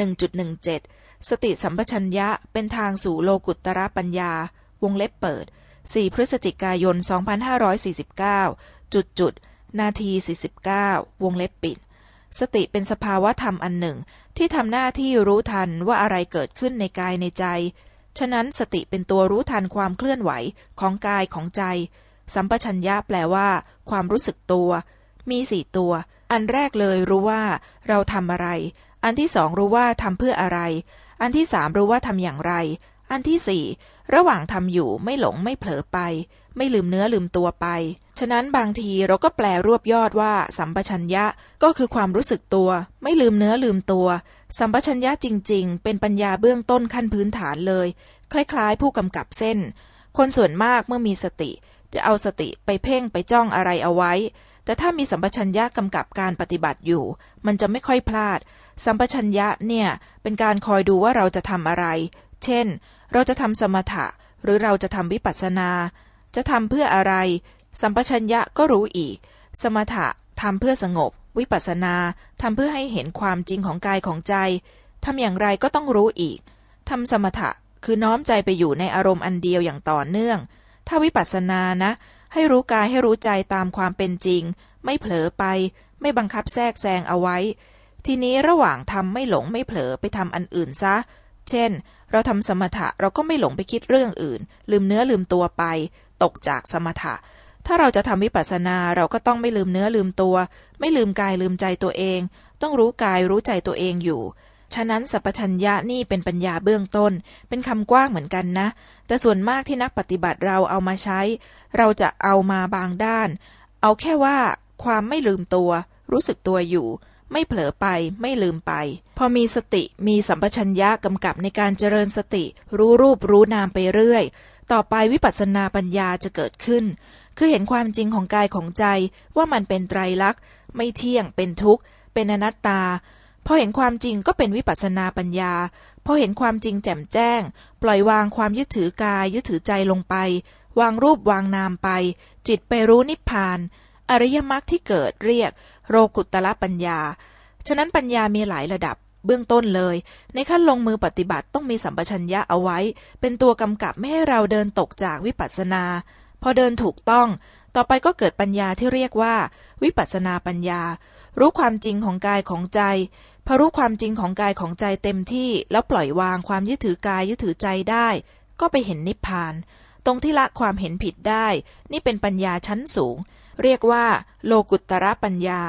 1.17 สติสัมปชัญญะเป็นทางสู่โลกุตตรปัญญา วงเล็บเปิด 4 พฤศจิกายน 2549 จุดจุด นาที 49 วงเล็บปิด สติเป็นสภาวะธรรมอันหนึ่ง ที่ทำหน้าที่รู้ทันว่าอะไรเกิดขึ้นในกายในใจ ฉะนั้นสติเป็นตัวรู้ทันความเคลื่อนไหวของกายของใจ สัมปชัญญะแปลว่า ความรู้สึกตัว มีสี่ตัว อันแรกเลยรู้ว่า เราทำอะไร อันที่สองรู้ว่าทำเพื่ออะไร อันที่สามรู้ว่าทำอย่างไร อันที่สี่ระหว่างทำอยู่ไม่หลงไม่เผลอไป ไม่ลืมเนื้อลืมตัวไป ฉะนั้นบางทีเราก็แปลรวบยอดว่า สัมปชัญญะก็คือความรู้สึกตัว ไม่ลืมเนื้อลืมตัว สัมปชัญญะจริง ๆ เป็นปัญญาเบื้องต้นขั้นพื้นฐานเลย คล้าย ๆ ผู้กำกับเส้น คนส่วนมากเมื่อมีสติ จะเอาสติไปเพ่งไปจ้องอะไรเอาไว้ แต่ถ้ามีสัมปชัญญะกำกับการปฏิบัติอยู่ มันจะไม่ค่อยพลาด สัมปชัญญะเนี่ยเป็นการคอยดูว่าเราจะทำอะไร เช่น เราจะทำสมถะ หรือเราจะทำวิปัสสนา จะทำเพื่ออะไร สัมปชัญญะก็รู้อีก สมถะทำเพื่อสงบ วิปัสสนาทำเพื่อให้เห็นความจริงของกายของใจทำอย่างไรก็ต้องรู้อีกทำสมถะคือน้อมใจไปอยู่ในอารมณ์อันเดียวอย่างต่อเนื่อง ถ้าวิปัสสนานะ ให้รู้กายให้รู้ใจตามความเป็นจริง ไม่เผลอไป ไม่บังคับแทรกแซงเอาไว้ ทีนี้ระหว่างทำไม่หลงไม่เผลอไปทำอันอื่นซะ เช่น เราทำสมถะเราก็ไม่หลงไปคิดเรื่องอื่น ลืมเนื้อลืมตัวไป ตกจากสมถะ ถ้าเราจะทำวิปัสสนาเราก็ต้องไม่ลืมเนื้อลืมตัว ไม่ลืมกายลืมใจตัวเอง ต้องรู้กายรู้ใจตัวเองอยู่ ฉะนั้นสัพพัญญะนี่เป็นปัญญาเบื้องต้น เป็นคำกว้างเหมือนกันนะ แต่ส่วนมากที่นักปฏิบัติเราเอามาใช้ เราจะเอามาบางด้าน เอาแค่ว่าความไม่ลืมตัว รู้สึกตัวอยู่ ไม่เผลอไป ไม่ลืมไป พอมีสติมีสัมปชัญญะกำกับในการเจริญสติ รู้รูปรู้นามไปเรื่อย ต่อไปวิปัสสนาปัญญาจะเกิดขึ้น คือเห็นความจริงของกายของใจว่ามันเป็นไตรลักษณ์ ไม่เที่ยงเป็นทุกข์ เป็นอนัตตา พอเห็นความจริงก็เป็นวิปัสสนาปัญญา พอเห็นความจริงแจ่มแจ้ง ปล่อยวางความยึดถือกายยึดถือใจลงไป วางรูปวางนามไป จิตไปรู้นิพพาน อริยมรรคที่เกิดเรียก โรกุตตะปัญญา ฉะนั้นปัญญามีหลายระดับเบื้องต้นเลย ในขั้นลงมือปฏิบัติต้องมีสัมปชัญญะเอาไว้ เป็นตัวกำกับไม่ให้เราเดินตกจากวิปัสสนา พอเดินถูกต้อง ต่อไปก็เกิดปัญญาที่เรียกว่า วิปัสสนาปัญญา รู้ความจริงของกายของใจ พอรู้ความจริงของกายของใจเต็มที่แล้วปล่อยวางความยึดถือกายยึดถือใจได้ ก็ไปเห็นนิพพาน ตรงที่ละความเห็นผิดได้ นี่เป็นปัญญาชั้นสูง เรียกว่า โลกุตตรปัญญา